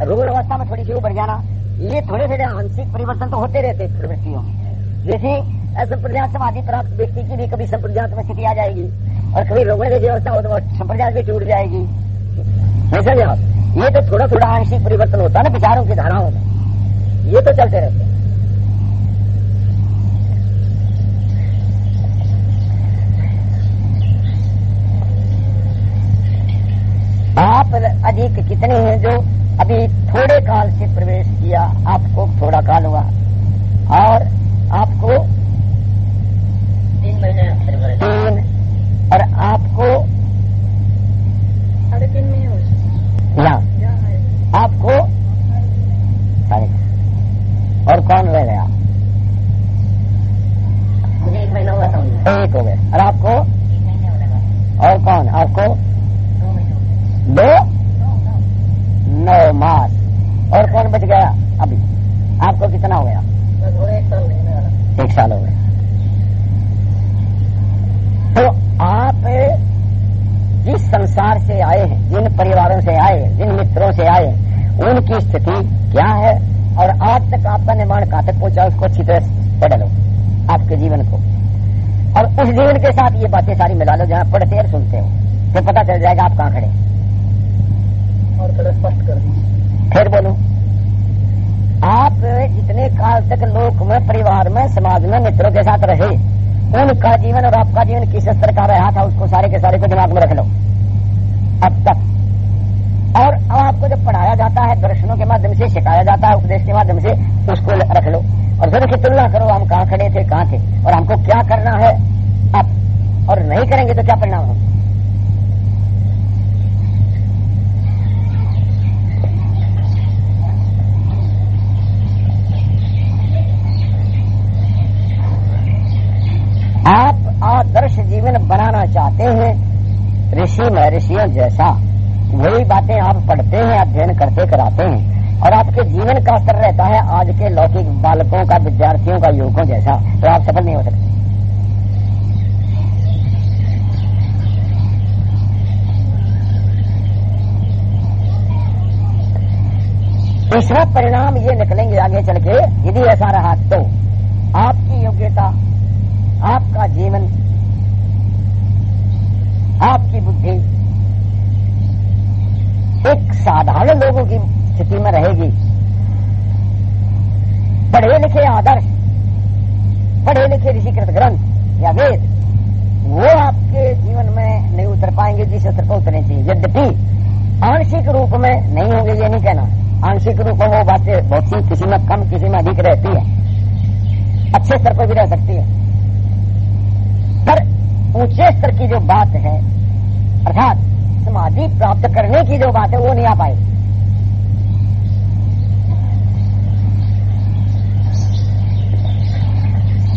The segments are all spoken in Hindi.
रूढ़ अवस्था में थोड़ी सी ऊपर जाना, ये थोड़े थोड़े आंशिक परिवर्तन तो होते रहते प्रवृत्तियों जैसे संप्रदात समाधि प्राप्त व्यक्ति की भी कभी संप्रदात में स्थिति आ जाएगी, और कभी रोगण की व्यवस्था हो तो संप्रदात भी टूट जाएगी। ऐसा आप? ये तो थोड़ा थोड़ा आंशिक परिवर्तन होता है ना विचारों की धाराओं में। ये तो चलते रहते आप अधिक कितने हैं जो अभी थोड़े काल से प्रवेश किया आपको थोड़ा काल हुआ। और आपको तीन महीने तीन और आपको साढ़े तीन महीने हो यहाँ आपको साढ़े और कौन रह गया मुझे एक महीना हुआ था एक हो गए और आपको एक महीने हो लगा और कौन आपको दो महीने दो नौ मास और कौन बच गया अभी आपको कितना हो गया बस वो एक साल महीने वाला एक साल हो गया तो आप जिस संसार से आए हैं जिन परिवारों से आए हैं जिन मित्रों से आए हैं उनकी स्थिति क्या है और आज तक आपका निर्माण कहाँ तक पहुँचा उसको अच्छी तरह पढ़ लो आपके जीवन को। और उस जीवन के साथ ये बातें सारी मिला लो जहाँ पढ़ते और सुनते हो। फिर पता चल जाएगा आप कहाँ खड़े और थोड़ा स्पष्ट कर दीजिए। फिर बोलो आप जितने काल तक लोक में परिवार में समाज में मित्रों के साथ रहे उनका जीवन और आपका जीवन किस स्तर का रहा था उसको सारे के सारे को दिमाग में रख लो। अब तक अब आपको जब पढ़ाया जाता है, दर्शनों के माध्यम से, सिखाया जाता है, उपदेश के माध्यम से उसको रख लो। और फिर उसकी तुलना करो, हम कहाँ खड़े थे, कहाँ थे, और हमको क्या करना है अब? और नहीं करेंगे तो क्या परिणाम होगा? आप आदर्श जीवन बनाना चाहते हैं, ऋषि महर्षियों जैसा। वही बातें आप पढ़ते हैं, अध्ययन करते कराते हैं। और आपके जीवन का असर रहता है आज के लौकिक बालकों का, विद्यार्थियों का, युवकों जैसा। तो आप सफल नहीं हो सकते। तीसरा परिणाम ये निकलेंगे आगे चल के, यदि ऐसा रहा तो आपकी योग्यता आपका जीवन आपकी बुद्धि एक साधारण लोगों की स्थिति में रहेगी पढ़े लिखे आदर्श पढ़े लिखे ऋषिकृत ग्रंथ या वेद वो आपके जीवन में नहीं उतर पाएँगे जिस स्तर पर उतरने चाहिए यद्यपि आंशिक रूप में नहीं होंगे ये नहीं कहना आंशिक रूप में वो बातें बहुत सी किसी में कम किसी में अधिक रहती है अच्छे स्तर पर भी रह सकती है पर ऊँचे स्तर की जो बात है अर्थात समाधि प्राप्त करने की जो बात है, वो नहीं आ पाएगी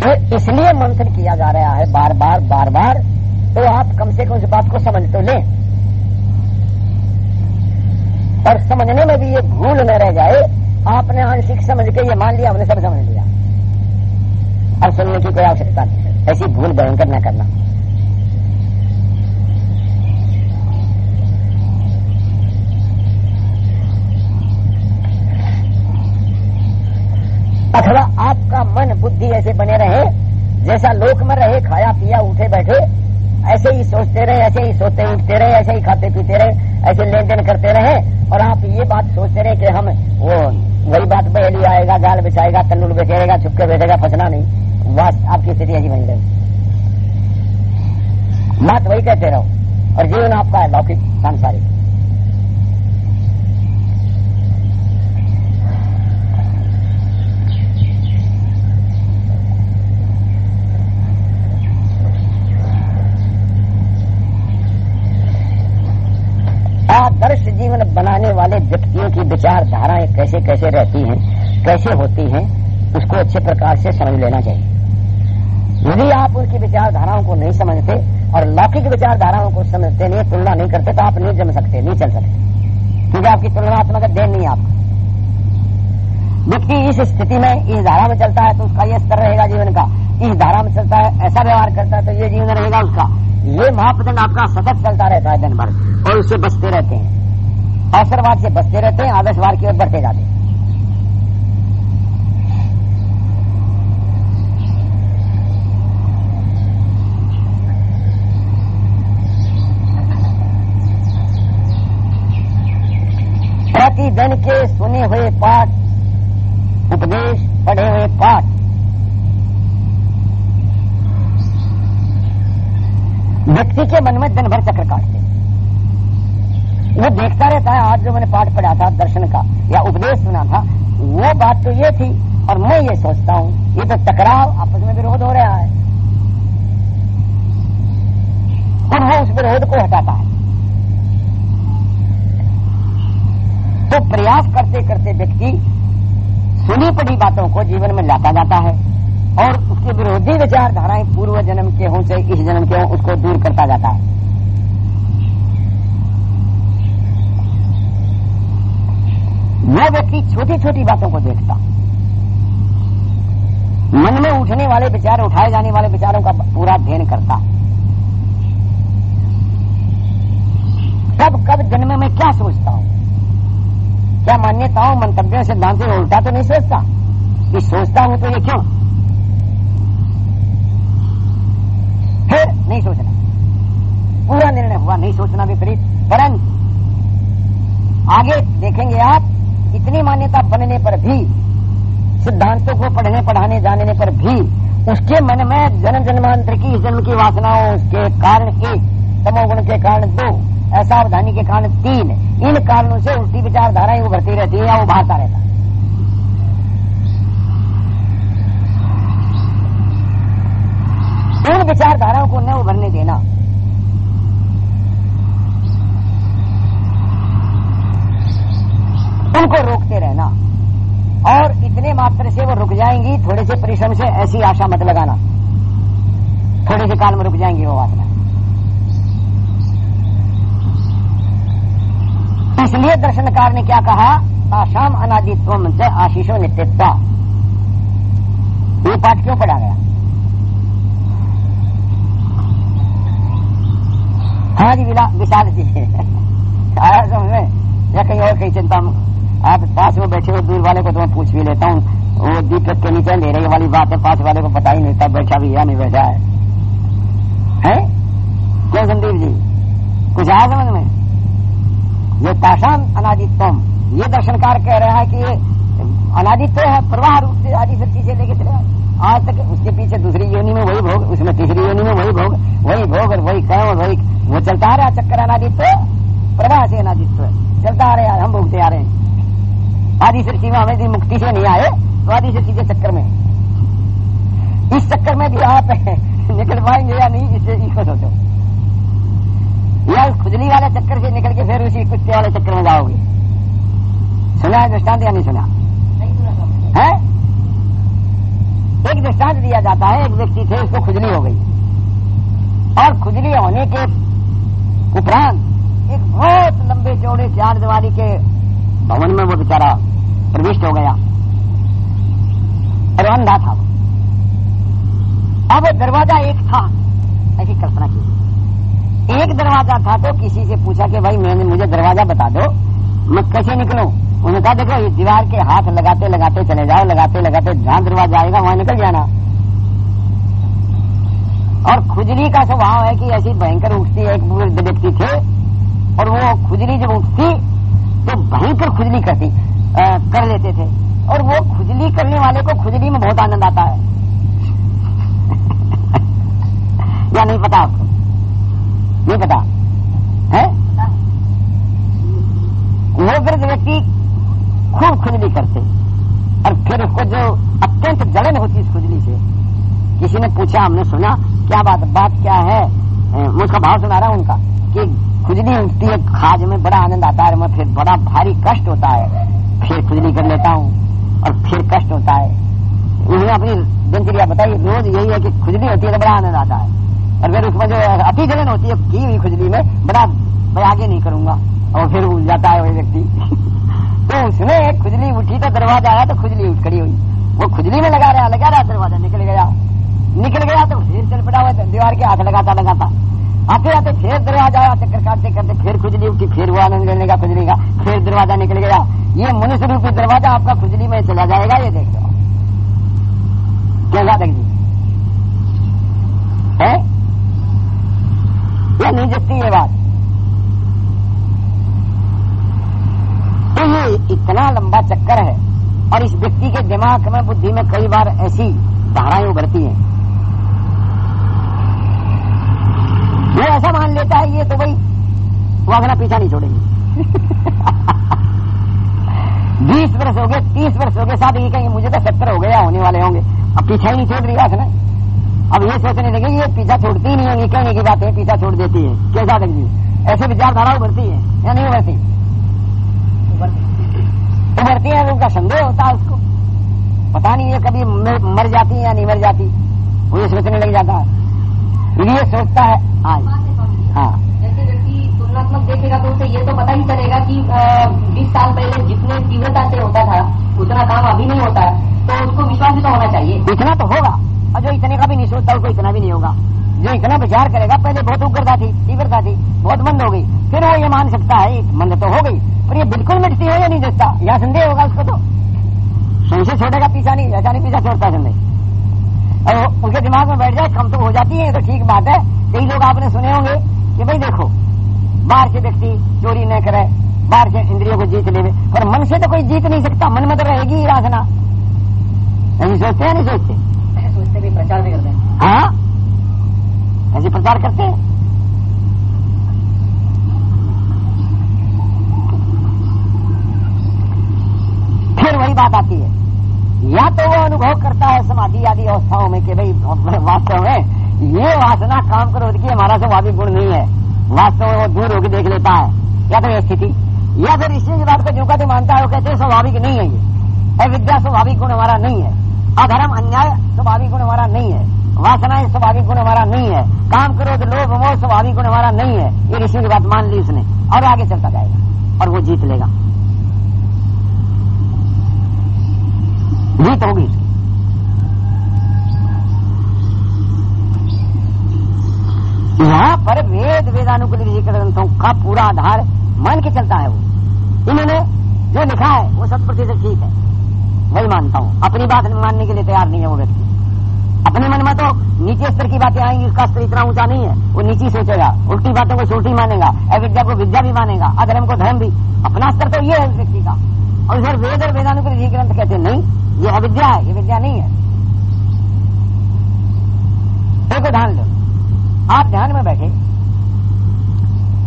तो इसलिए मंथन किया जा रहा है बार बार बार बार तो आप कम से कम उस बात को समझ तो लें। और समझने में भी ये भूल न रह जाए, आपने आंशिक समझ के ये मान लिया हमने सब समझ लिया। अब सुनने की कोई आवश्यकता नहीं ऐसी भूल भयंकर न करना अथवा आपका मन बुद्धि ऐसे बने रहे जैसा लोक में रहे खाया, पिया, उठे, बैठे। ऐसे ही सोचते रहे, ऐसे ही सोते, उठते रहे, ऐसे ही खाते, पीते रहे, ऐसे लेन देन करते रहे। और आप ये बात सोचते रहे कि हम, वो, वही बात बहेली आएगा जाल बिछाएगा तन्नुल बेचेगा छुपके बैठेगा, फंसना नहीं। बस आपकी स्थिति ऐसी बनी रही बात वही कहते रहो। और जीवन आपका है, लौकिक, सांसारिक। आदर्श जीवन बनाने वाले व्यक्तियों की विचारधाराएँ कैसे कैसे रहती हैं, कैसे होती हैं, उसको अच्छे प्रकार से समझ लेना चाहिए। यदि आप उनकी विचारधाराओं को नहीं समझते और लौकिक विचारधाराओं को समझते, नहीं, तुलना नहीं करते तो आप नहीं जम सकते, नहीं चल सकते। क्योंकि आपकी तुलनात्मक देन नहीं आपका। व्यक्ति इस स्थिति में, इस धारा में चलता है तो उसका ये स्तर रहेगा जीवन का। इस धारा में चलता है, ऐसा व्यवहार करता है तो ये जीवन रहेगा उसका। ये मापदंड आपका सतत चलता रहता है दिन भर, और उससे बचते रहते हैं। अवसरवाद से बचते रहते हैं, आदर्शवाद की ओर बढ़ते जाते हैं। प्रतिदिन के सुने हुए पाठ उपदेश पढ़े हुए पाठ व्यक्ति के मन में दिन भर चक्र काटते वो देखता रहता है आज जो मैंने पाठ पढ़ा था दर्शन का या उपदेश सुना था वो बात तो ये थी और मैं ये सोचता हूँ ये तो टकराव आपस में विरोध हो रहा है और वो उस विरोध को हटाता है तो प्रयास करते करते व्यक्ति सुनी पड़ी बातों को जीवन में लाता जाता है और उसके विरोधी विचारधाराएँ पूर्व जन्म के हों से इस जन्म के हों, उसको दूर करता जाता है। वह व्यक्ति छोटी छोटी बातों को देखता मन में उठने वाले विचार, उठाए जाने वाले विचारों का पूरा अध्ययन करता कब कब जन्म में क्या सोचता हूँ? क्या मान्यताओं, मंतव्यों, सिद्धांत उल्टा तो नहीं सोचता? कि सोचता हूँ तो ये क्यों? फिर नहीं सोचना। पूरा निर्णय हुआ, नहीं सोचना विपरीत। परंतु आगे देखेंगे आप, इतनी मान्यता बनने पर भी, सिद्धांतों को पढ़ने, पढ़ाने जानने पर भी, उसके मन में जन्म जन्मांतर की जन्म की वासनाओं के कारण एक तमोगुण के कारण दो, असावधानी के कारण तीन, इन कारणों से उल्टी विचारधाराएँ उभरती रहती है या उभारता रहता है। उन विचारधाराओं को न उभरने देना। उनको रोकते रहना। और इतने मात्र से वो रुक जाएँगी, थोड़े से परिश्रम से ऐसी आशा मत लगाना। थोड़े से काल में रुक जाएँगी वो वासना इसलिए दर्शनकार ने क्या कहा? आशाम अनादित्व से आशीषो नित्यत्व। ये पाठ क्यों पढ़ा गया? हाँ जी विशाल जी। आया समझ में, या कहीं और कहीं चिंता आप पास में बैठे हो दूर वाले को तो मैं पूछ भी लेता हूँ। वो दीपक के नीचे अंधेरे वाली बात है पास वाले को पता ही नहीं था, बैठा भी या नहीं बैठा है। हैं? क्यों संदीप जी? कुछ आया समझ में? ये ताशान अनादित्वम, ये दर्शनकार कह रहा है कि ये अनादित्व है, प्रवाह रूप से आदि शक्ति से लेके चले आज तक उसके पीछे दूसरी योनि में वही भोग, उसमें तीसरी योनि में वही भोग वही भोग और वही कर्म वही वो चलता आ रहा चक्कर अनादित्व प्रवाह से अनादित्व चलता आ रहा हम भोगते आ रहे हैं। आदि सृष्टि में हमें मुक्ति से नहीं आए तो आदि सृष्टि के चक्कर में। इस चक्कर में भी आप निकल पाएँगे या नहीं, इससे इसको सोचो। या खुजली वाले चक्कर से निकल के फिर उसी कुत्ते वाले चक्कर में जाओगे। सुना दृष्टांत या नहीं सुना? है? एक दृष्टांत दिया जाता है, एक व्यक्ति थे उसको खुजली हो गई। और खुजली होने के उपरांत एक बहुत लंबे चौड़े चार दीवारी के भवन में वो बेचारा प्रविष्ट हो गया। और अंधा था अब दरवाज़ा एक था। ऐसी कल्पना की एक दरवाज़ा था तो किसी से पूछा कि, भाई, मैंने मुझे दरवाज़ा बता दो, मैं कैसे निकलूं? उन्होंने कहा देखो इस दीवार के हाथ लगाते लगाते चले जाओ लगाते लगाते जहाँ दरवाज़ा आएगा वहाँ निकल जाना। और खुजली का स्वभाव है कि ऐसी भयंकर उठती है एक व्यक्ति थे और वो खुजली जब उठती तो भयंकर खुजली करती आ, कर लेते थे। और वो खुजली करने वाले को खुजली में बहुत आनंद आता है। या नहीं पता आपको? नहीं पता? है? वो वृद्ध व्यक्ति खूब खुजली करते। और फिर उसको जो अत्यंत जलन होती इस खुजली से, किसी ने पूछा, हमने सुना, क्या बात बात क्या है? मैं उसका भाव सुना रहा हूँ उनका, कि खुजली उठती है, खाज में बड़ा आनंद आता है मैं फिर बड़ा भारी कष्ट होता है। फिर खुजली कर लेता हूँ, और फिर कष्ट होता है। उन्होंने अपनी दिनचर्या बताई, रोज यही है कि खुजली होती है तो बड़ा आनंद आता है। और फिर उसमें जो अति जलन होती है, की हुई खुजली में, बड़ा, मैं आगे नहीं करूँगा। और फिर उठ जाता है वही व्यक्ति। तो उसमें एक खुजली उठी तो दरवाज़ा आया तो खुजली उठ खड़ी हुई। वो खुजली में लगा रहा लगा रहा, दरवाज़ा निकल गया। निकल गया तो फिर चल पड़ा हुआ, दीवार के हाथ लगाता लगाता। आते आते, फिर दरवाज़ा आया, चक्कर काटते, करते, फिर खुजली उठी, फिर हुआ आनंद लेने का खुजली का, फिर दरवाज़ा निकल गया। ये मनुष्य रूपी दरवाज़ा आपका खुजली में चला जाएगा, ये देख लो। क्या जी है? नहीं जगती ये बात। तो ये इतना लंबा चक्कर है। और इस व्यक्ति के दिमाग में, बुद्धि में कई बार ऐसी धाराएँ उभरती हैं। वो ऐसा मान लेता है, ये तो भाई, वो अगला पीछा नहीं छोड़ेंगे। बीस वर्ष हो गए, तीस वर्ष हो गए, साथ ये कहेंगे, मुझे तो सत्तर हो गया होने वाले होंगे। अब पीछा ही नहीं छोड़ रही ना। अब ये सोचने लगे, ये पीछा छोड़ती ही नहीं होंगी कहने की बात है, पीछा छोड़ देती है। साधक जी ऐसे विचारधारा उभरती है, या नहीं उभरती? उभरती है उनका संदेह होता है उसको। पता नहीं ये कभी मर जाती है या नहीं मर जाती। वो ये सोचने लग जाता है। ये सोचता है हाँ। हाँ तुलनात्मक देखेगा तो उसे ये तो पता ही चलेगा कि बीस साल पहले जितने तीव्रता से होता था उतना काम अभी नहीं होता तो उसको विश्वास भी तो होना चाहिए। इतना तो होगा। और जो इतने का भी नहीं सोचता उसको इतना भी नहीं होगा। जो इतना विचार करेगा पहले बहुत उग्रता थी तीव्रता थी बहुत मंद हो गई। फिर वो ये मान सकता है मंद तो हो गई। पर ये बिल्कुल मिटती है या नहीं देखता? या संदेह होगा उसको तो? संशय छोड़ेगा पीछा नहीं ऐसा नहीं पीछा छोड़ता संदेह। और उनके दिमाग में बैठ जाए कम तो हो जाती है तो ठीक बात है। कई लोग आपने सुने होंगे कि भाई देखो बाहर से व्यक्ति चोरी न करे बाहर से इंद्रियों को जीत ले पर मन से तो कोई जीत नहीं सकता मन में तो रहेगी रासना नहीं सोचते हैं नहीं सोचते? सोचते भी प्रचार भी करते हैं। हाँ? ऐसे प्रचार करते हैं फिर वही बात आती है। या तो वो अनुभव करता है समाधि आदि अवस्थाओं में कि भाई, वास्तव में ये वासना काम करो कि हमारा स्वाभाविक गुण नहीं है। वास्तव में वो दूर होकर देख लेता है। या तो ये स्थिति। या फिर इसी की बात को जो कहते मानता है, वो कहते हैं, स्वाभाविक नहीं है ये। अविद्या स्वाभाविक गुण हमारा नहीं है। अधर्म, अन्याय, स्वाभाविक गुण हमारा नहीं है। वासनाएँ, स्वाभाविक गुण हमारा नहीं है। काम करो तो लोभ, मोह, स्वाभाविक गुण हमारा नहीं है। ये ऋषि की बात मान ली उसने और आगे चलता जाएगा। और वो जीत लेगा। जीत होगी यहाँ पर वेद वेदानुकूल ऋषि ग्रंथों का पूरा आधार मान के चलता है वो। इन्होंने जो लिखा है, वो शत प्रतिशत ठीक है। वही मानता हूँ। अपनी बात मानने के लिए तैयार नहीं है वो व्यक्ति। अपने मन में तो नीचे स्तर की बातें आएँगी, उसका स्तर इतना ऊँचा नहीं है। वो नीची सोचेगा, उल्टी बातों को छोटी मानेगा, अविद्या को विद्या भी मानेगा, अधर्म को धर्म भी। अपना स्तर तो ये है व्यक्ति का। और इधर वेद और वेदानुकूल ऋषि ग्रंथ कहते नहीं ये अविद्या है? ये विद्या नहीं है। देखो ध्यान लो आप ध्यान में बैठे।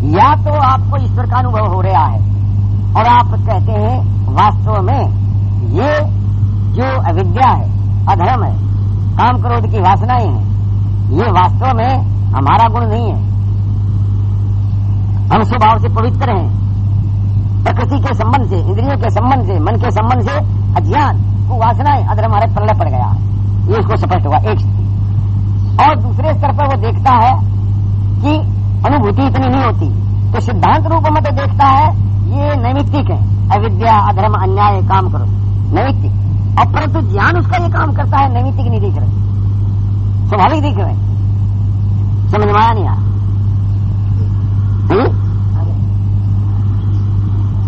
या तो आपको ईश्वर का अनुभव हो रहा है और आप कहते हैं, वास्तव में ये जो अविद्या है, अधर्म है, काम क्रोध की वासनाएँ हैं, ये वास्तव में हमारा गुण नहीं है। हम स्वभाव से पवित्र हैं। प्रकृति के संबंध से, इंद्रियों के संबंध से, मन के संबंध से अज्ञान। वो वासनाएँ अधर हमारे पल्ले पड़ गया। है ये उसको स्पष्ट हुआ, एक स्थिति और दूसरे स्तर पर वो देखता है कि अनुभूति इतनी नहीं होती। तो सिद्धांत रूप में तो देखता है, ये नैमित्तिक है। अविद्या, अधर्म, अन्याय काम करो। नैमित्तिक। और परंतु ज्ञान उसका ये काम करता है, नैमित्तिक नहीं दिख रहे। स्वाभाविक दिख रहे। समझ में आया नहीं आया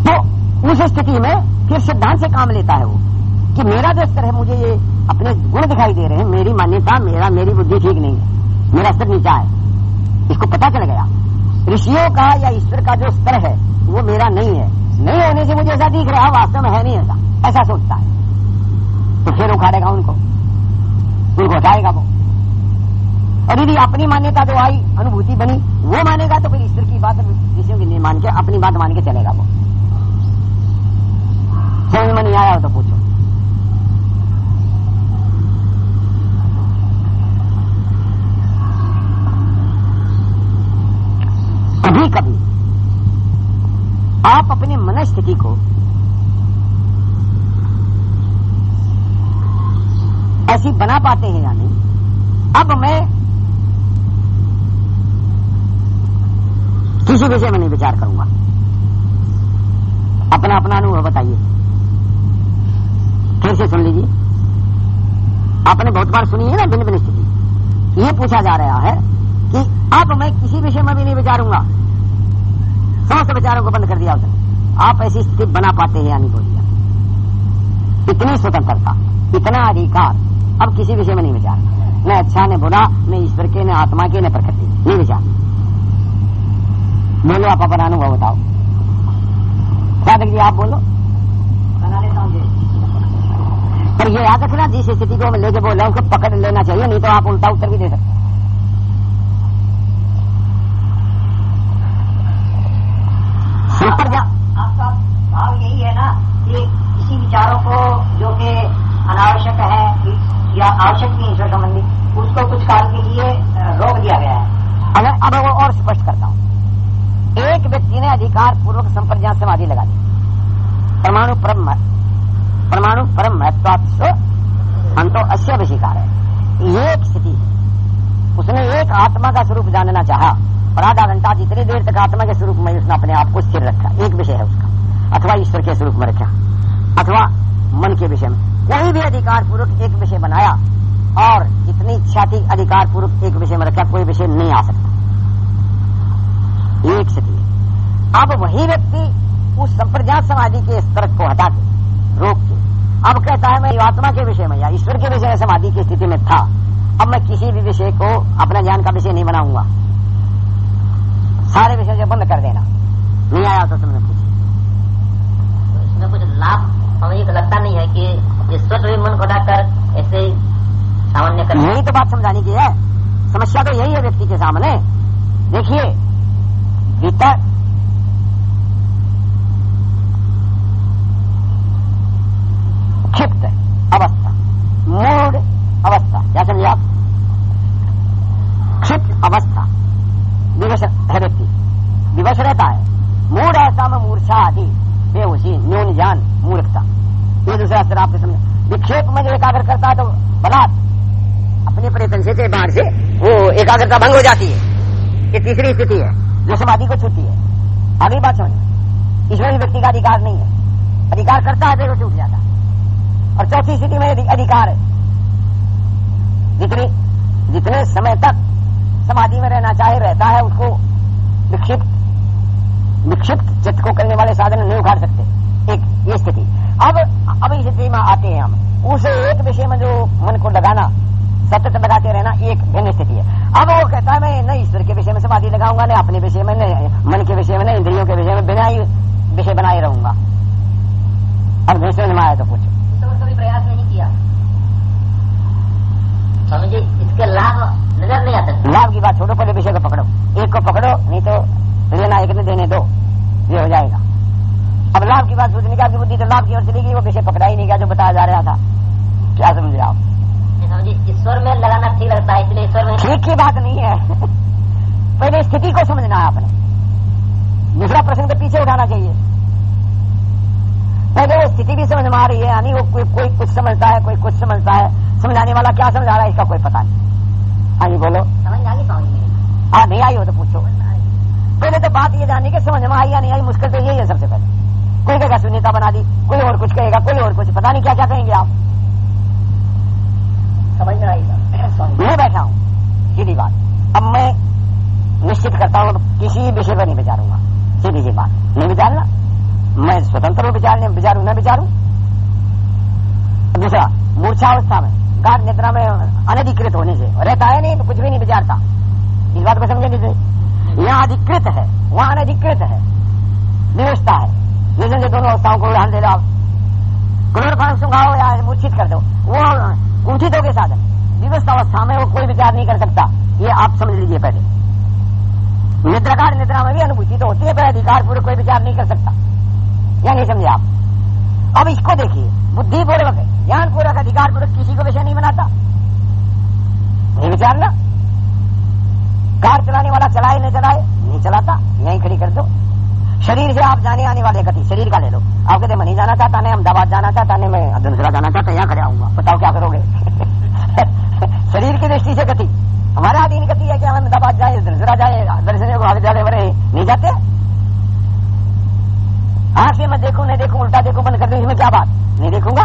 तो उस स्थिति में फिर सिद्धांत से काम लेता है वो। कि मेरा स्तर है, मुझे ये अपने गुण दिखाई दे रहे हैं। मेरी मान्यता, मेरा, मेरी बुद्धि ठीक नहीं है। मेरा स्तर नीचा है। इसको पता चल गया। ऋषियों का या ईश्वर का जो स्तर है, वो मेरा नहीं है। नहीं होने से मुझे ऐसा दिख रहा, वास्तव में है नहीं ऐसा। ऐसा सोचता है। तो फिर उखाड़ेगा उनको। उनको हटाएगा वो। और यदि अपनी मान्यता जो आई, अनुभूति बनी, वो मानेगा तो फिर ईश्वर की बात ऋषियों की नहीं मान के, अपनी बात मान के चलेगा वो। समझ में नहीं आया हो तो पूछो। कभी कभी। आप अपनी मनस्थिति को ऐसी बना पाते हैं या नहीं? अब मैं किसी विषय में नहीं विचार करूँगा। अपना अपना अनुभव बताइए। फिर से सुन लीजिए। आपने बहुत बार सुनी है ना भिन्न भिन्न स्थिति। ये पूछा जा रहा है कि अब मैं किसी विषय में भी नहीं विचारूँगा। समस्त विचारों को बंद कर दिया उसने। आप ऐसी स्थिति बना पाते हैं या नहीं बोलिए इतनी स्वतंत्रता, इतना अधिकार, अब किसी विषय में नहीं विचार। न अच्छा न बुरा, न ईश्वर के, न आत्मा के, न प्रकृति, नहीं विचार। बोलो, आप अपना अनुभव बताओ। साधक जी आप बोलो। पर ये याद रखना, जिस स्थिति को लेके बोल रहा हूँ, उसको पकड़ लेना चाहिए, नहीं तो आप उल्टा उत्तर भी दे सकते हैं। संप्रदा आपका भाव यही है ना, कि किसी विचारों को जो कि अनावश्यक है, या आवश्यक नहीं ईश्वर संबंधी उसको कुछ काल के लिए रोक दिया गया है। अगर अब वो और स्पष्ट करता हूँ। एक व्यक्ति ने अधिकार पूर्वक संप्रज्ञात समाधि लगा दी। परमाणु परम परमाणु परम महत्वात्व अंतो अश्य विशिकार है। एक स्थिति है। उसने एक आत्मा का स्वरूप जानना चाहा, और आधा घंटा जितनी देर तक आत्मा के स्वरूप में उसने अपने आप को स्थिर रखा। एक विषय है उसका। अथवा ईश्वर के स्वरूप में रखा, अथवा मन के विषय में। कोई भी अधिकार पूर्वक एक विषय बनाया और जितनी इच्छा थी अधिकार पूर्वक एक विषय में रखा, कोई विषय नहीं आ सकता। एक स्थिति अब वही व्यक्ति उस संप्रज्ञात समाधि के स्तर को हटा के, रोक के, अब कहता है, मैं आत्मा के विषय में या ईश्वर के विषय में समाधि की स्थिति में था, अब मैं किसी भी विषय को अपना ज्ञान का विषय नहीं बनाऊँगा। सारे विषय से बंद कर देना। नहीं आया तो तुमने पूछी। इसमें कुछ लाभ हमें लगता नहीं है कि ईश्वर भी मन को डाकर ऐसे सामान्य कर यही तो बात समझाने की है। समस्या तो यही है व्यक्ति के सामने। देखिए क्षिप्त अवस्था मूड अवस्था क्या समझे आप क्षिप्त अवस्था विवश है व्यक्ति विवश रहता है मूड ऐसा में मूर्छा आदि बेहोशी न्यून ज्ञान मूर्खता ये दूसरा स्तर आपने समझा विक्षेप में जो एकाग्र करता है तो बलात् अपने प्रयत्न से से बाहर से वो एकाग्रता भंग हो जाती है। ये तीसरी स्थिति है जो समाधि को छूती है। अगली बात समझ ईश्वरी व्यक्ति का अधिकार नहीं है। अधिकार करता है तो छूट जाता और चौथी स्थिति में अधिकार है, जितनी, जितने समय तक समाधि में रहना चाहे, रहता है, उसको विक्षिप्त विक्षिप्त चित्त को करने वाले साधन नहीं उखाड़ सकते। एक, ये स्थिति। अब अब इस स्थिति में आते हैं हम। उस एक विषय में जो मन को लगाना सतत लगाते रहना एक भिन्न स्थिति है। अब वो कहता है मैं न ईश्वर के विषय में समाधि लगाऊँगा न अपने विषय में न मन के विषय में न इंद्रियों के विषय में बिना ही विषय बनाए रहूँगा। अब दूसरे में आया तो पूछो। तो प्रयास नहीं किया? स्वामी जी इसके लाभ नज़र नहीं आते। लाभ की बात छोड़ो पहले विषय को पकड़ो। एक को पकड़ो नहीं तो लेना एक ने देने दो। ये हो जाएगा। अब लाभ की बात सोचने की आपकी बुद्धि तो लाभ की ओर चलेगी वो विषय पकड़ा ही नहीं गया जो बताया जा रहा था। क्या समझे आप स्वामी जी ईश्वर में लगाना ठीक में ठीक की बात नहीं है। पहले स्थिति को समझना है आपने। दूसरा प्रश्न को पीछे उठाना चाहिए। पहले वो स्थिति भी समझ में आ रही है यानी वो कोई कोई कुछ समझता है कोई कुछ समझता है। समझाने वाला क्या समझा रहा है इसका कोई पता नहीं। हाँ जी बोलो। समझ आ गई हाँ नहीं आई हो तो पूछो। पहले तो बात ये जाननी कि समझ में आई या नहीं आई मुश्किल तो यही है सबसे पहले। कोई कहेगा सुनीता बना दी। कोई और कुछ कहेगा कोई और कुछ। पता नहीं क्या क्या कहेंगे आप। समझ में आएगा मैं बैठा हूँ। सीधी बात। अब मैं निश्चित करता हूँ, किसी विषय पर नहीं विचारूँगा। सीधी सी बात। नहीं विचारना? मैं स्वतंत्र हूँ विचारने विचारू, न विचारू? दूसरा मूर्छावस्था में, गाढ़ निद्रा में अनधिकृत होने से, रहता है नहीं तो कुछ भी नहीं विचारता। इस बात को समझे नहीं यहाँ अधिकृत है, वहाँ अनधिकृत है। व्यवस्था है। समझे दोनों अवस्थाओं को ध्यान दे रहा क्लोरोफॉर्म सुखाओ या मूर्छित कर दो, वो कुंठितों के साधन। विवस्था अवस्था में वो कोई विचार नहीं कर सकता। ये आप समझ लीजिए पहले। निद्राकार निद्रा में भी अनुभूति तो होती है, पर अधिकार पूर्वक कोई विचार नहीं कर सकता। या नहीं समझे आप। अब इसको देखिए। बुद्धि पूर्वक ज्ञान पूर्वक अधिकार पूर्वक किसी को विषय नहीं बनाता। नहीं विचारना। कार चलाने वाला चलाए नहीं चलाए, नहीं चलाता। यहीं खड़ी कर दो। शरीर से आप जाने आने वाले गति, शरीर का ले लो। आप कहते मैं नहीं जाना चाहता नहीं अहमदाबाद जाना चाहता नहीं मैं धनसरा जाना चाहता, यहाँ खड़े आऊँगा बताओ क्या करोगे? शरीर की दृष्टि से गति। हमारा अधीन गति है कि हम अहमदाबाद जाए धनसरा जाए, दर्शन को जाने वाले नहीं जाते। आँख से मैं देखू, नहीं देखू, उल्टा देखू, बंद कर दूँ, इसमें क्या बात? नहीं देखूँगा।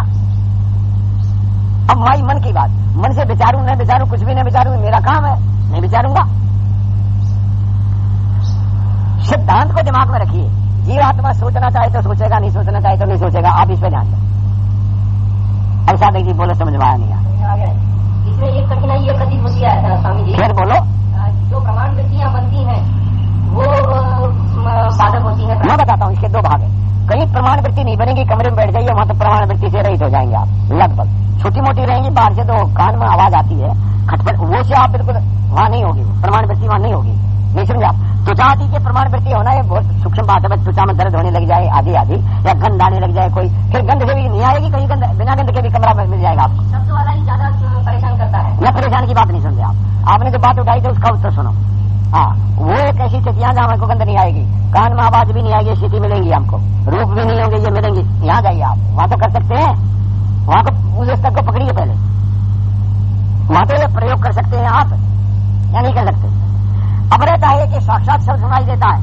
अब माई मन की बात। मन से विचारूं, नहीं विचारूं, कुछ भी नहीं विचारूं, मेरा काम है, नहीं विचारूँगा। सिद्धांत को दिमाग में रखिए। जीवात्मा सोचना चाहे तो सोचेगा, नहीं सोचना चाहे तो नहीं सोचेगा। आप इस पर ध्यान दो। ऐसा जी, बोलो, समझ में आया नहीं आ है। इसमें एक कठिनाई ये प्रतीत होती है अ, स्वामी जी। फिर बोलो। जो प्रमाण वृत्तियाँ बनती हैं वो बाधक होती हैं। मैं बताता हूँ इसके दो भाग है। कहीं प्रमाण वृत्ति नहीं बनेगी कमरे में बैठ जाइए वहाँ तो प्रमाण वृत्ति से रहित हो जाएँगे आप लगभग। छोटी मोटी रहेंगी बाहर से तो कान में आवाज़ आती है। खटपट वो से आप बिल्कुल वहाँ नहीं होगी प्रमाण वृत्ति वहाँ नहीं होगी। नहीं समझे आप? त्वचा आदि के प्रमाण वृत्ति होना है बहुत सूक्ष्म बात है बस त्वचा में दर्द होने लग जाए आदि आदि या गंध आने लग जाए कोई। फिर गंध से भी नहीं आएगी कहीं गंध बिना गंध के भी कमरा मिल जाएगा आपको। अ, परेशान की बात नहीं समझे आप आपने जो बात उठाई थी उसका उत्तर सुनो। हाँ वो एक ऐसी स्थितियाँ जहाँ हमको गंध नहीं आएगी। कान में आवाज़ भी नहीं आएगी स्थिति मिलेंगी हमको रूप भी नहीं होंगे ये मिलेंगी। यहाँ जाइए आप। वहाँ तो कर सकते हैं। वहाँ को उस स्तर को पकड़िए पहले। वहाँ तो ये प्रयोग कर सकते हैं आप या नहीं कर सकते। अब रहता है कि साक्षात शब्द सुनाई देता है।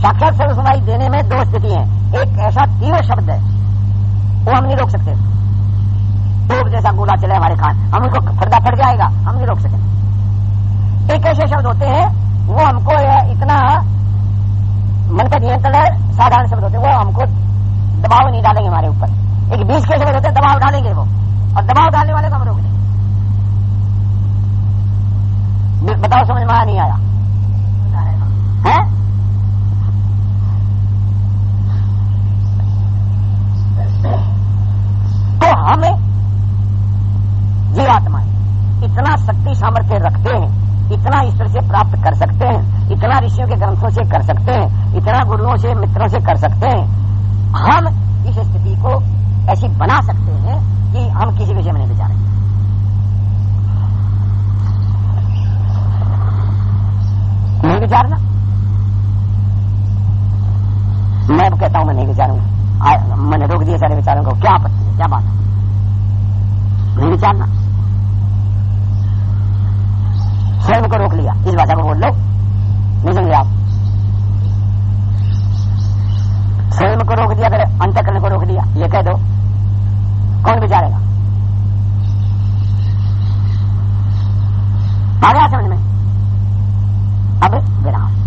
साक्षात शब्द सुनाई देने में दो स्थिति है। एक ऐसा तीव्र शब्द है वो हम नहीं रोक सकते। धूप जैसा गोला चले हमारे कान हम उनको पर्दा फट जाएगा हम नहीं रोक सकेंगे एक ऐसे शब्द होते हैं, वो हमको इतना मन का नियंत्रण है, साधारण शब्द होते हैं, वो हमको दबाव नहीं डालेंगे हमारे ऊपर। एक बीच के शब्द होते हैं, दबाव डालेंगे वो। और दबाव डालने वाले को हम रोक देंगे। बताओ, समझ में आया, नहीं आया? है? तो हम जीवात्माएँ इतना शक्ति सामर्थ्य रखते हैं, इतना ईश्वर से प्राप्त कर सकते हैं, इतना ऋषियों के ग्रंथों से कर सकते हैं, इतना गुरुओं से, मित्रों से कर सकते हैं। हम इस स्थिति को ऐसी बना सकते हैं कि हम किसी विषय में नहीं विचारें नहीं विचारना? मैं कहता हूँ, मैं नहीं विचारूँगा। मैंने रोक दिए सारे विचारों को। क्या आपत्ति है? क्या बात है? नहीं विचारना? स्वयं को रोक लिया। इस भाषा को बोल। लो नहीं समझे आप स्वयं को रोक दिया फिर अंतकरण को रोक दिया, ये कह दो। कौन विचारेगा? आ गया समझ में? अब विराम।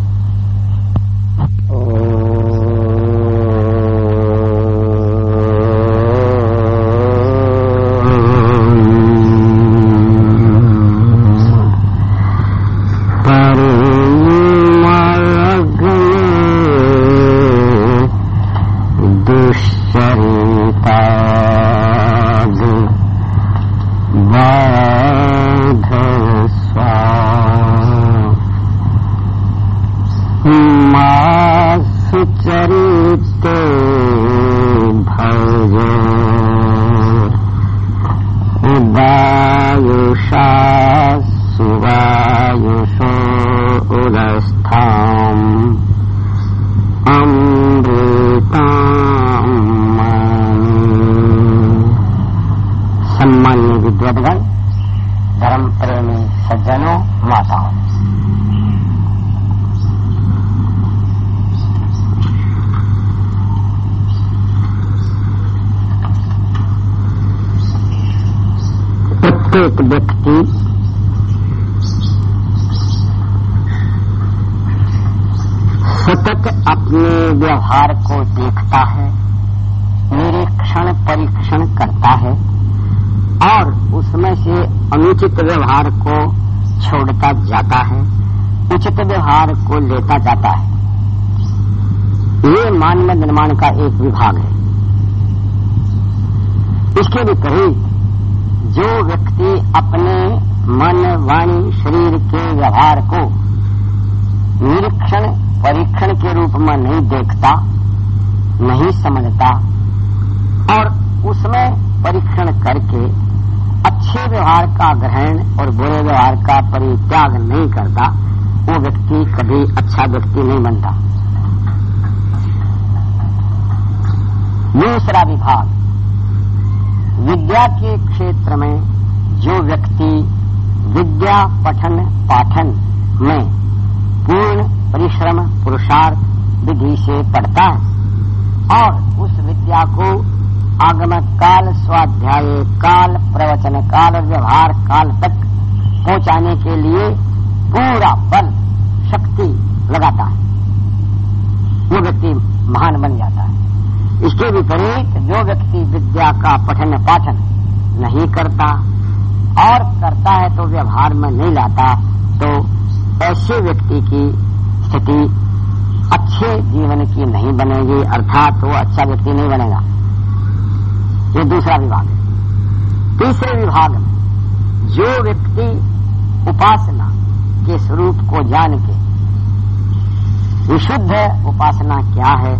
विद्वद्गण धर्म प्रेमी सज्जनों, माताओं। प्रत्येक व्यक्ति सतत अपने व्यवहार को देखता है निरीक्षण परीक्षण करता है। उसमें से अनुचित व्यवहार को छोड़ता जाता है, उचित व्यवहार को लेता जाता है। ये मानव निर्माण का एक विभाग है। इसके विपरीत, जो व्यक्ति अपने मन, वाणी, शरीर के व्यवहार को निरीक्षण, परीक्षण के रूप में नहीं देखता, नहीं समझता और उसमें परीक्षण करके अच्छे व्यवहार का ग्रहण और बुरे व्यवहार का परित्याग नहीं करता, वो व्यक्ति कभी अच्छा व्यक्ति नहीं बनता। दूसरा विभाग, विद्या के क्षेत्र में जो व्यक्ति विद्या पठन पाठन में पूर्ण परिश्रम, पुरुषार्थ विधि से पढ़ता है और उस विद्या को आगम काल स्वाध्याय काल प्रवचन काल और व्यवहार काल तक पहुँचाने के लिए पूरा बल, शक्ति लगाता है। वो व्यक्ति महान बन जाता है। इसके विपरीत जो व्यक्ति विद्या का पठन पाठन नहीं करता और करता है तो व्यवहार में नहीं लाता तो ऐसे व्यक्ति की स्थिति अच्छे जीवन की नहीं बनेगी, अर्थात वो अच्छा व्यक्ति नहीं बनेगा। ये दूसरा विभाग है। तीसरे विभाग में जो व्यक्ति उपासना के स्वरूप को जान के विशुद्ध उपासना क्या है,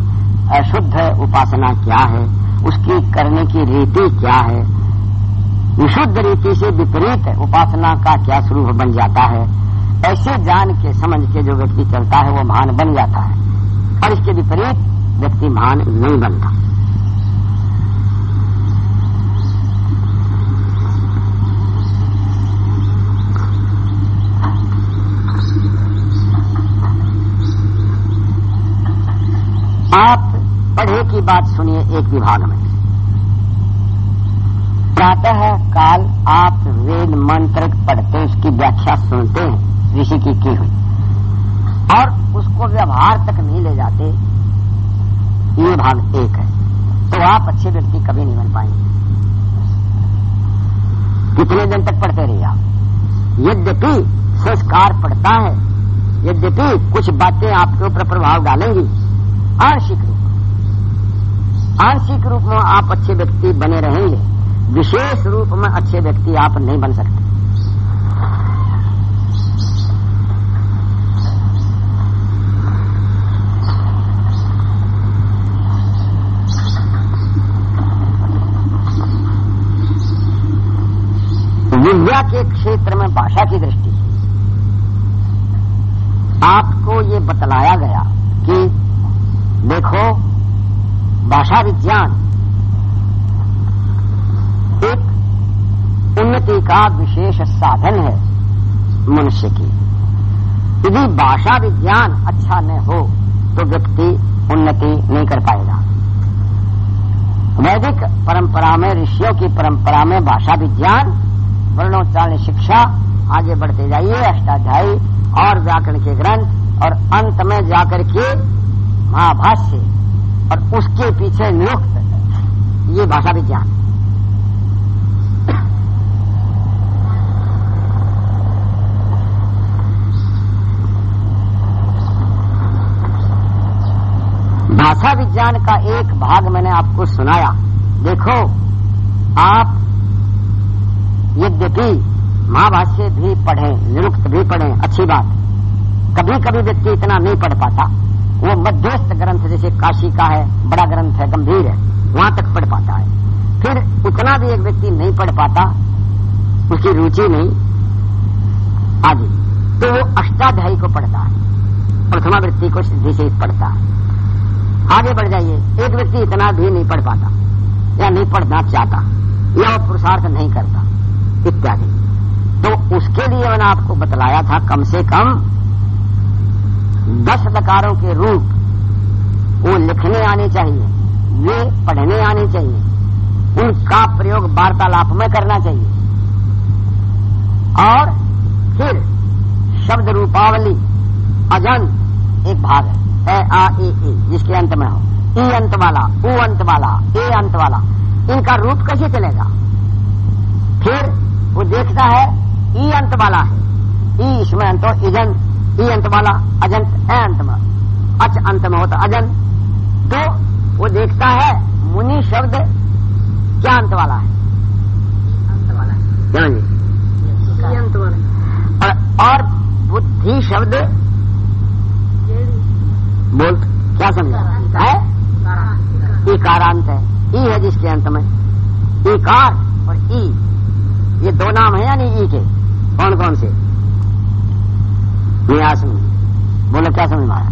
अशुद्ध उपासना क्या है, उसकी करने की रीति क्या है, विशुद्ध रीति से विपरीत उपासना का क्या स्वरूप बन जाता है, ऐसे जान के, समझ के जो व्यक्ति चलता है, वो महान बन जाता है। और इसके विपरीत व्यक्ति महान नहीं बनता आप पढ़े की बात सुनिए एक विभाग में। प्रातः काल आप वेद मंत्र पढ़ते, उसकी व्याख्या सुनते हैं, ऋषि की की हुई। और उसको व्यवहार तक नहीं ले जाते, ये भाग एक है। तो आप अच्छे व्यक्ति कभी नहीं बन पाएँगे। कितने दिन तक पढ़ते रहिए आप? यद्यपि संस्कार पड़ता है, यद्यपि कुछ बातें आपके ऊपर प्रभाव डालेंगी आंशिक रूप आंशिक रूप में आप अच्छे व्यक्ति बने रहेंगे। विशेष रूप में अच्छे व्यक्ति आप नहीं बन सकते। विद्या के क्षेत्र में भाषा की दृष्टि। आपको ये बतलाया गया कि देखो भाषा विज्ञान। एक उन्नति का विशेष साधन है मनुष्य की। यदि भाषा विज्ञान अच्छा न हो तो व्यक्ति उन्नति नहीं कर पाएगा। वैदिक परंपरा में, ऋषियों की परंपरा में भाषा विज्ञान, वर्णोच्चारण शिक्षा आगे बढ़ते जाइए, अष्टाध्यायी और व्याकरण के ग्रंथ, और अंत में जाकर के महाभाष्य। और उसके पीछे नियुक्त ये भाषा विज्ञान। भाषा विज्ञान का एक भाग मैंने आपको सुनाया। देखो, आप यद्यपि महाभाष्य भी पढ़ें, निरुक्त भी पढ़ें, अच्छी बात। कभी कभी व्यक्ति इतना नहीं पढ़ पाता। वो मध्यस्थ ग्रंथ, जैसे काशी का है, बड़ा ग्रंथ है, गंभीर है, वहाँ तक पढ़ पाता है। फिर उतना भी एक व्यक्ति नहीं पढ़ पाता, उसकी रुचि नहीं आदि तो वो अष्टाध्यायी को पढ़ता है प्रथमा वृत्ति को सिद्धि से पढ़ता है। आगे बढ़ जाइए, एक व्यक्ति इतना भी नहीं पढ़ पाता, या नहीं पढ़ना चाहता, या वो पुरुषार्थ नहीं करता, इत्यादि। तो उसके लिए मैंने आपको बतलाया था, कम से कम दस लकारों के रूप वो लिखने आने चाहिए, ये पढ़ने आने चाहिए, उनका प्रयोग वार्तालाप में करना चाहिए। और फिर शब्द रूपावली अजंत एक भाग है, ए, आ, ए ए, जिसके अंत में हो। ई अंत वाला, उ अंत वाला, ए अंत वाला, इनका रूप कैसे चलेगा? फिर वो देखता है, ई अंत वाला है, ई इसमें अंत हो इजंत ई अंत वाला अजंत ए अंत में। अच अंत में होता अजंत। तो वो देखता है मुनि शब्द क्या अंत वाला है? अंत वाला क्या जी। अंत वाला और, बुद्धि शब्द? बोल क्या समझा? है? इकारांत है। ई है जिसके अंत में। इकार और ई। ये दो नाम है यानी ई के। कौन कौन से? नियास में बोलो क्या समझ में आया?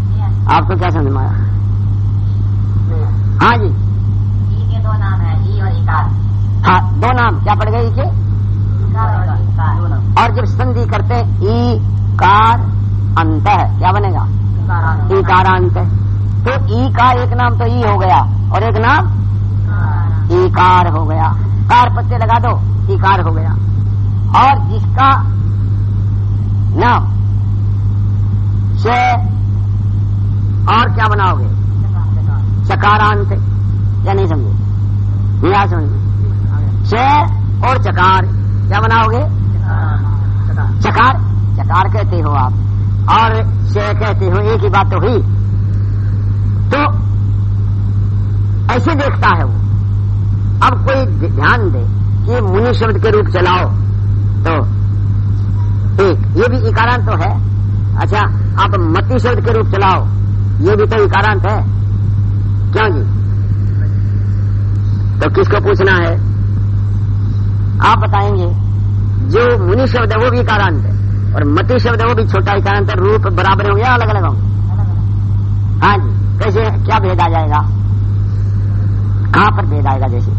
आपको क्या समझ में आया? हाँ जी। ई के दो नाम है ई और इकार। हाँ दो नाम। क्या पड़ गए ई के और इकार। दो नाम। और जब संधि करते ई कार अंत है। क्या बनेगा? ईकारांत तो ई का एक नाम तो ई हो गया और एक नाम? ईकार हो गया। कार पत्ते लगा दो ईकार हो गया। और जिसका नाम से और क्या बनाओगे? चकारांत, या नहीं समझे? नहीं आ समझ? च और चकार, क्या बनाओगे? चकार। चकार कहते हो आप, और च कहते हो, एक ही बात तो हुई। तो ऐसे देखता है वो। अब कोई ध्यान दे कि मुनि शब्द के रूप चलाओ। तो एक, ये भी इकारांत तो है। अच्छा आप मति शब्द के रूप चलाओ। ये भी तो इकारांत है। क्यों जी? तो किसको पूछना है? आप बताएँगे। जो मुनि शब्द है वो भी इकारांत है। और मति शब्द है वो भी छोटा इकारांत है। रूप बराबर होंगे या अलग अलग होंगे? हाँ जी। कैसे क्या भेद आ जाएगा? कहाँ पर भेद आएगा जैसे?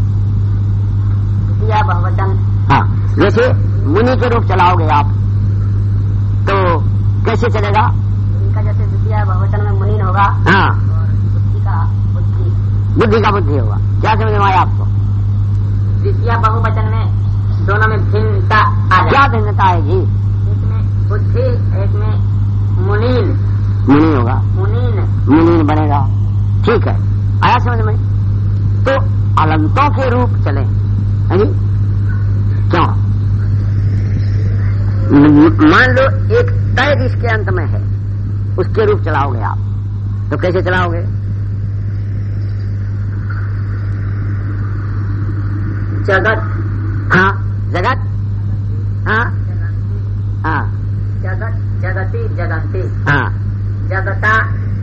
बहुवचन। हाँ। जैसे मुनि के रूप चलाओगे आप तो कैसे चलेगा? बहुवचन में मुनीन होगा। हाँ। बुद्धि का बुद्धि। बुद्धि का बुद्धि होगा। क्या समझ में आया आपको? द्वितीय बहुवचन में दोनों में भिन्नता क्या भिन्नता आएगी? एक में बुद्धि एक में मुनीन। मुनि होगा। मुनीन। मुनि बनेगा। ठीक है। आया समझ में? तो अलंतों के रूप चले। है क्यों? मान लो एक तय जिसके अंत में है। उसके रूप चलाओगे आप। तो कैसे चलाओगे? जगत। हाँ जगत? हाँ। हाँ। जगत जगति जगन्ति हाँ। जगता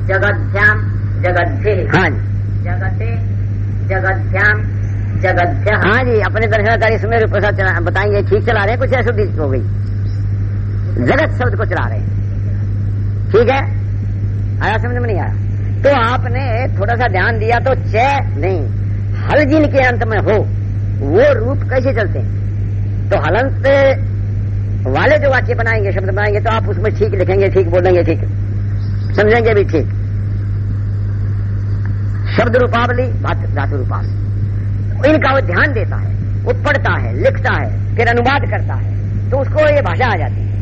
जगद्भ्याम जगद्भि। हाँ जी। जगते जगद्भ्याम जगद्भ्य हाँ जी अपने दर्शनाचार्य सुमेर प्रसाद बताएँगे ठीक चला रहे हैं? कुछ अशुद्धि हो गई। जगत शब्द को चला रहे हैं। ठीक है? आया समझ में नहीं आया? तो आपने थोड़ा सा ध्यान दिया तो च नहीं हल जिन के अंत में हो, वो रूप कैसे चलते हैं? तो हलंत वाले जो वाक्य बनाएँगे, शब्द बनाएँगे तो आप उसमें ठीक लिखेंगे, ठीक बोलेंगे, ठीक। समझेंगे भी ठीक। शब्द रूपावली धातु रूपावली। इनका वो ध्यान देता है, वो पढ़ता है, लिखता है, फिर अनुवाद करता है तो उसको ये भाषा आ जाती है।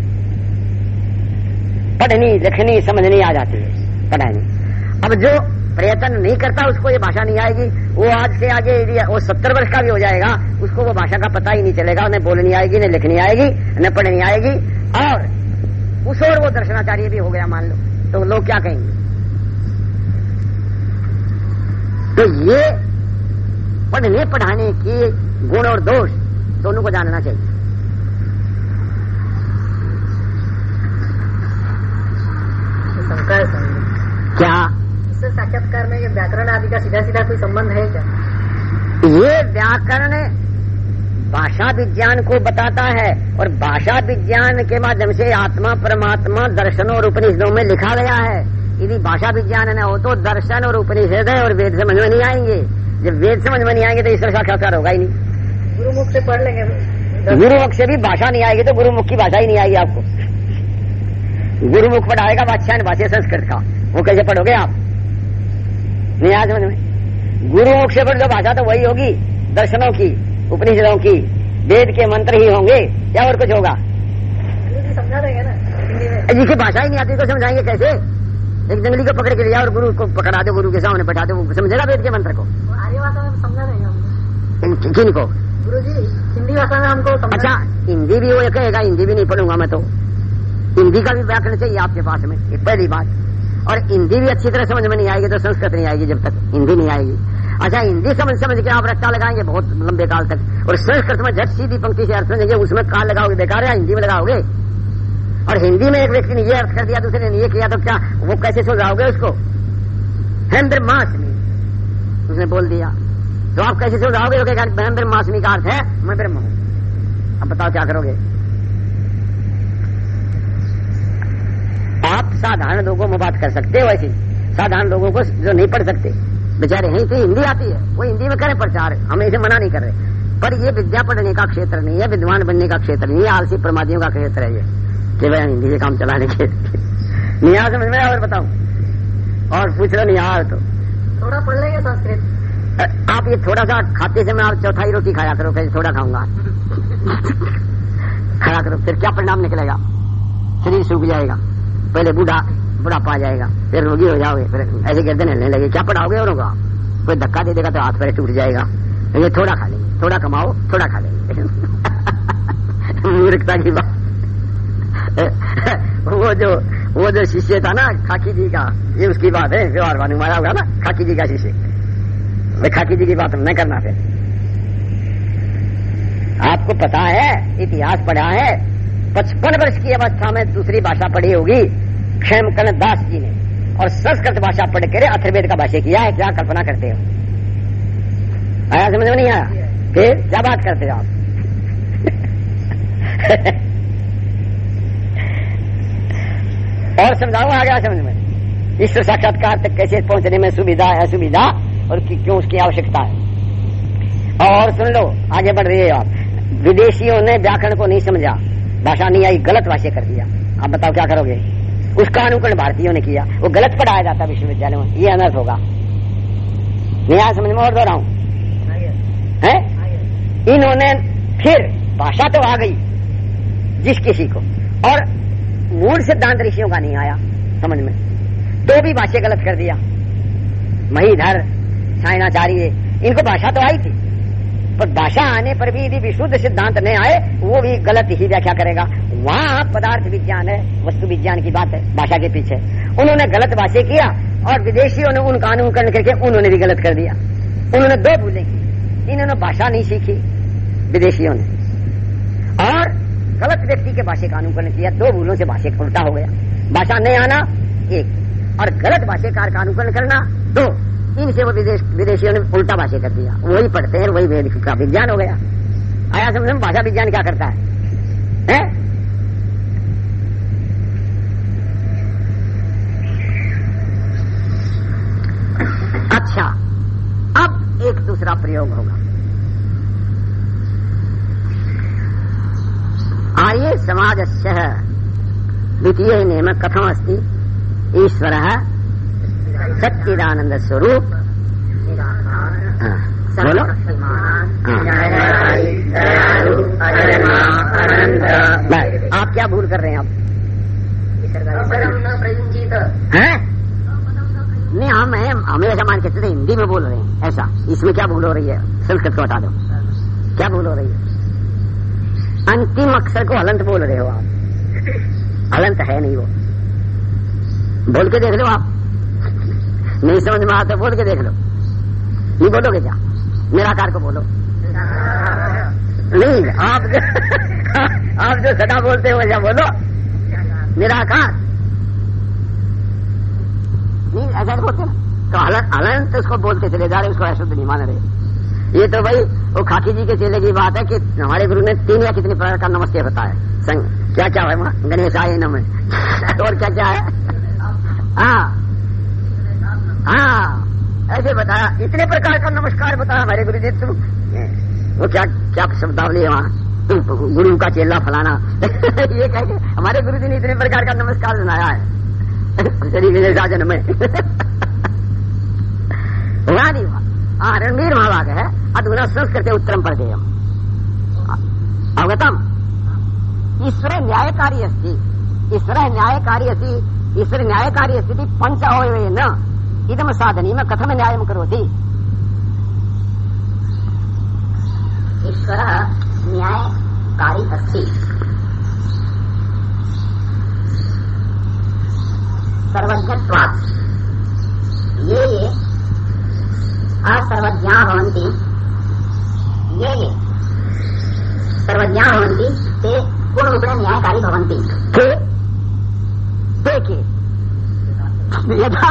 पढ़नी, लिखनी, समझनी आ जाती है। पढ़ानी अब जो प्रयत्न नहीं करता, उसको ये भाषा नहीं आएगी। वो आज से आगे वो सत्तर वर्ष का भी हो जाएगा, उसको वो भाषा का पता ही नहीं चलेगा। न बोलनी आएगी, न लिखनी आएगी, न पढ़नी आएगी। और उस और वो दर्शनाचार्य भी हो गया, मान लो। तो लोग क्या कहेंगे? तो ये पढ़ने पढ़ाने के गुण और दोष दोनों को जानना चाहिए। शंका है क्या? इससे साक्षात्कार में ये व्याकरण आदि का सीधा सीधा कोई संबंध है क्या? ये व्याकरण भाषा विज्ञान को बताता है और भाषा विज्ञान के माध्यम से आत्मा परमात्मा दर्शनों और उपनिषदों में लिखा गया है। यदि भाषा विज्ञान न हो तो दर्शन और उपनिषद है और वेद समझ में नहीं आएँगे। जब वेद समझ में नहीं आएँगे तो ईश्वर साक्षात्कार होगा ही नहीं। गुरुमुख से पढ़ लेंगे। गुरुमुख से भी भाषा नहीं आएगी तो गुरुमुख की भाषा ही नहीं आएगी आपको। गुरुमुख पढ़ाएगा वाच्यान भाषा संस्कृत का। वो कैसे पढ़ोगे आप? नहीं आज समझ में गुरुमुख से पढ़ जो भाषा तो वही होगी दर्शनों की उपनिषदों की वेद के मंत्र ही होंगे या और कुछ होगा? समझा देंगे ना हिंदी में जिसे भाषा ही नहीं आती तो समझाएँगे कैसे? एक जंगली को पकड़ के लिया और गुरु को पकड़ा दो गुरु के सामने बैठा दो समझेगा वेद के मंत्र को? समझा देंगे किन को गुरु जी हिंदी भाषा में हमको समझा अच्छा हिंदी भी वो कहेगा हिंदी भी नहीं पढ़ूँगा मैं तो। हिंदी का भी व्याकरण चाहिए आपके पास में, ये पहली बात। और हिंदी भी अच्छी तरह समझ में नहीं आएगी तो संस्कृत नहीं आएगी जब तक, हिंदी नहीं आएगी। अच्छा हिंदी समझ समझ के आप रट्टा लगाएँगे बहुत लंबे काल तक, और संस्कृत में झट सीधी पंक्ति से अर्थ समझेंगे, उसमें काल लगाओगे, बेकार है हिंदी में लगाओगे? और हिंदी में एक व्यक्ति ने ये अर्थ कर दिया, दूसरे ने ये किया तो क्या वो कैसे सुलझाओगे उसको? हेन्द्र में उसने बोल दिया तो आप कैसे सुलझाओगे? वो कहेगा मासमी का अर्थ है, मैं ब्रह्म हूँ। अब बताओ क्या करोगे? आप साधारण लोगों में बात कर सकते हो ऐसी। साधारण लोगों को जो नहीं पढ़ सकते। बेचारे हैं तो हिंदी आती है। वो हिंदी में करें प्रचार। हम इसे मना नहीं कर रहे। पर ये विद्या पढ़ने का क्षेत्र नहीं है विद्वान बनने का क्षेत्र नहीं है। आलसी प्रमादियों का क्षेत्र है ये। कि भाई हिंदी से काम चलाने के निहार समझ में और बताऊँ और पूछ रहे निहार तो। थोड़ा पढ़ लेंगे संस्कृत। आप ये थोड़ा सा खाते समय आप चौथाई रोटी खाया करो कैसे थोड़ा खाऊँगा। खाया करो फिर क्या परिणाम निकलेगा? शरीर सूख जाएगा। पहले बूढ़ा बुढ़ापा आ जाएगा, फिर रोगी हो जाओगे, फिर ऐसे गर्दन हिलने लगे, क्या पढ़ाओगे औरों आप कोई धक्का दे देगा तो हाथ पैर टूट जाएगा। ये थोड़ा खा लेंगे, थोड़ा कमाओ, थोड़ा खा लेंगे। मूर्खता की बात। वो जो वो जो शिष्य था ना, खाकी जी का, ये उसकी बात है, व्यवहार वानु मारा होगा ना, खाकी जी का शिष्य। खाकी जी की बात न करना फिर। आपको पता है, इतिहास पढ़ा है पचपन वर्ष की अवस्था में दूसरी भाषा पढ़ी होगी क्षेमकर्ण दास जी ने। और संस्कृत भाषा पढ़ कर अथर्वेद का भाष्य किया है, क्या कल्पना करते हो? आया, समझ में नहीं आया? फिर क्या बात करते हो आप? और समझाओ आ गया समझ में। ईश्वर साक्षात्कार तक कैसे पहुँचने में सुविधा है, असुविधा? और क्यों उसकी आवश्यकता है? और सुन लो, आगे बढ़ रही है आप। विदेशियों ने व्याकरण को नहीं समझा। भाषा नहीं आई, गलत भाष्य कर दिया। आप बताओ क्या करोगे? उसका अनुकरण भारतीयों ने किया। वो गलत पढ़ाया जाता विश्वविद्यालय में। ये अनर्थ होगा। मैं आज समझ में और दोहराऊं? है? इन्होंने फिर भाषा तो आ गई, जिस किसी को। और मूल सिद्धांत ऋषियों का नहीं आया समझ में। तो भी भाष्य गलत कर दिया। महीधर, सायनाचार्य, इनको भाषा तो आई थी। पर भाषा आने पर भी यदि विशुद्ध सिद्धांत नहीं आए, वो भी गलत ही व्याख्या करेगा। वहाँ पदार्थ विज्ञान है, वस्तु विज्ञान की बात है, भाषा के पीछे। उन्होंने गलत भाषा किया और विदेशियों ने उनका अनुकरण करके उन्होंने भी गलत कर दिया। उन्होंने दो भूलें की। इन्होंने भाषा नहीं सीखी, विदेशियों ने। और गलत व्यक्ति के भाषा का अनुकरण किया, दो भूलों से भाषा उल्टा हो गया। भाषा नहीं आना, एक। और गलत भाष्यकार का अनुकरण करना, दो। इनसे वो विदेश विदेशियों ने उल्टा भाषा कर दिया। वही पढ़ते हैं वही वेद का विज्ञान हो गया। आया समझ में भाषा विज्ञान क्या करता है, है? अच्छा अब एक दूसरा प्रयोग होगा। आर्य समाज द्वितीय नियम कथम अस्ति ईश्वर सच्चिदानंद स्वरूप। हाँ, बोलो। आप क्या भूल कर रहे हैं आप? हैं? नहीं हम हैं हमें ऐसा मान के चलते हिंदी में बोल रहे हैं ऐसा। इसमें क्या भूल हो रही है? संस्कृत को बता दो। क्या भूल हो रही है? अंतिम अक्षर को हलंत बोल रहे हो आप। हलंत है नहीं वो। बोल के देख लो आप। नहीं समझ में आता बोल के देख लो। नहीं बोलोगे क्या? निराकार को बोलो। नहीं, आप जो आप जो सदा बोलते हो, वैसा बोलो। निराकार। नहीं, ऐसा बोलते। तो अनंत अनंत उसको बोलते चले जा रहे उसको अशुद्ध नहीं मान रहे। ये तो भाई, वो खाकी जी के चेले की बात है कि हमारे गुरु ने तीन या कितने प्रकार का नमस्ते बताया। संग क्या क्या है गणेश आए नम और क्या क्या है? हाँ। हाँ ऐसे बताया इतने प्रकार का नमस्कार बताया हमारे गुरु जी तुम वो क्या क्या शब्दावली है वहाँ? गुरु का चेला फलाना। ये कह के हमारे गुरु जी ने इतने प्रकार का नमस्कार सुनाया है। शरीर राजन में। हुआ हाँ रणवीर महाभाग है अधुना संस्कृत उत्तरम देयम अवगतम। ईश्वर न्यायकारी अस्ति। ईश्वर न्यायकारी अस्ति, ईश्वर न्यायकारी अस्ति, पंच अवयवे न। इदम साधनी में कथम न्याय करोति। ईश्वर न्यायकारी अस्ति। सर्वज्ञत्वात्। ये ये असर्वज्ञा भवन्ति ये ये सर्वज्ञा भवन्ति ते पूर्णरूपेण न्यायकारी भवन्ति। ते के? यथा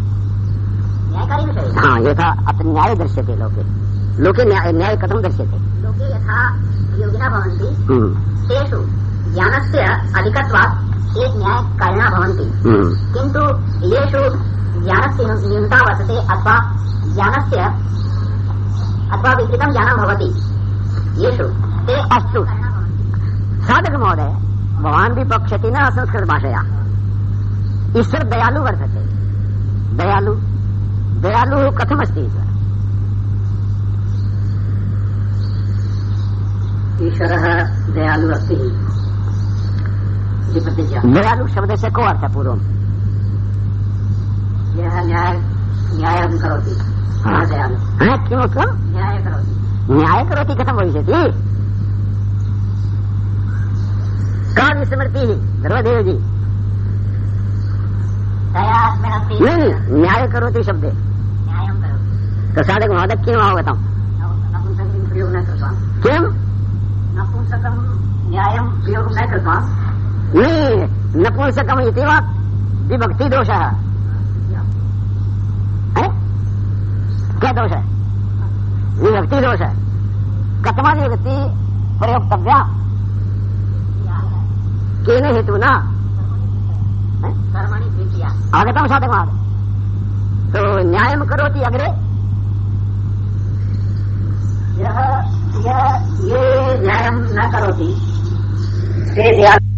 हाँ यथा अत्र न्याय दृश्यते लोके। लोके न्याय न्याय कथम दृश्यते लोके यथा योगिनः भवन्ति। हम्म, तेषु ज्ञानस्य अधिकत्वात् ते न्यायकारिणः भवन्ति। हम्म, किन्तु येषु ज्ञानस्य न्यूनता वर्तते अथवा ज्ञानस्य अथवा विस्तृतम ज्ञानम भवती। येषु ते अस्तु। साधक महोदय भवान् भी पक्षति न संस्कृत भाषया ईश्वर दयालु वर्तते। दयालु दयालु कथमस्ति ईश्वर दयालु अस्ति। दयालु शब्द से को अर्थ पूर्व? यः न्याय न्यायं करोति। दयालु। है किमर्थम् न्याय करोति। न्याय करोति कथं भविष्यति? का विस्मृतिः ध्रुवदेवजी नहीं न्याय करोति शब्दे। नपुंसकं न्यायं प्रयोगं न कृतवान्। नहीं नपुंसकम् इति वा विभक्तिदोषः। है क्या दोष? है विभक्ति दोष है कथमा विभक्ति प्रयोक्तव्या? केन है? कर्मणि द्वितीया आगतम साधकमाद तो न्यायम करोति अग्रे? यः यः न्यायं न करोति। ते दयालु